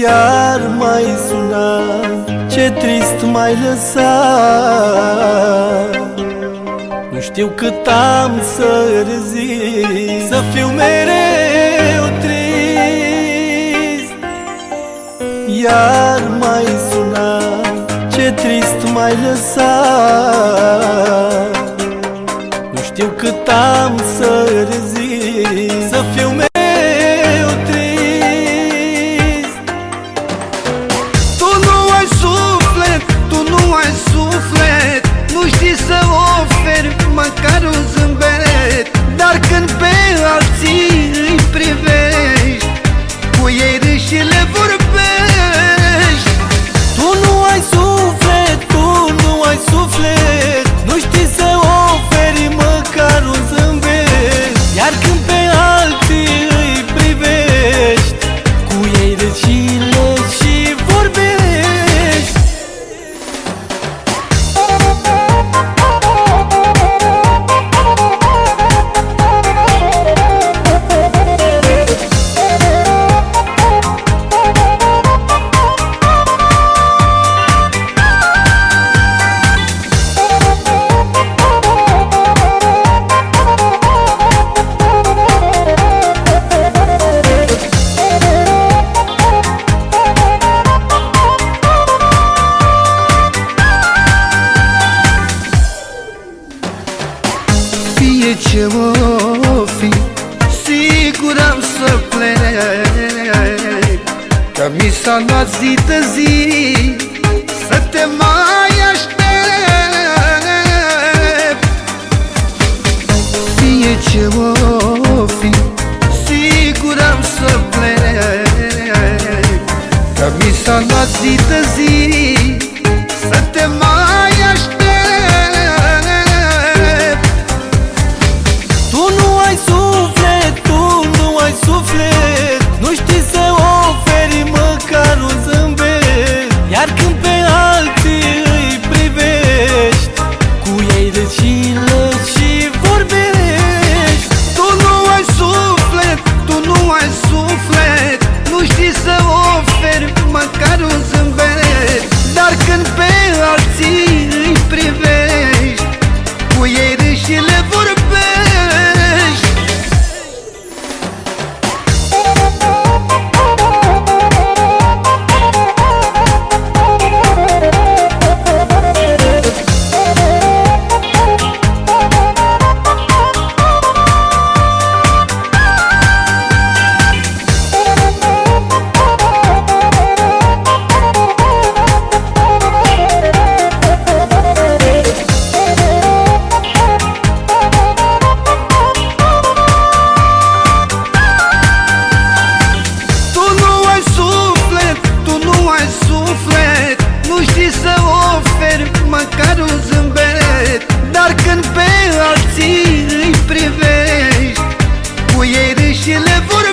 Iar mai suna, ce trist mai lăsat Nu știu cât am să rezist Să fiu mereu trist. Iar mai suna, ce trist mai lăsat Nu știu cât am să rezist Să fiu mereu Fie ce o fi Sigur am să plec. Că mi s-a luat zi de zi Să te mai aștept. Fie ce o fi Sigur am să plec. Că mi s-a luat zi de zi și le vor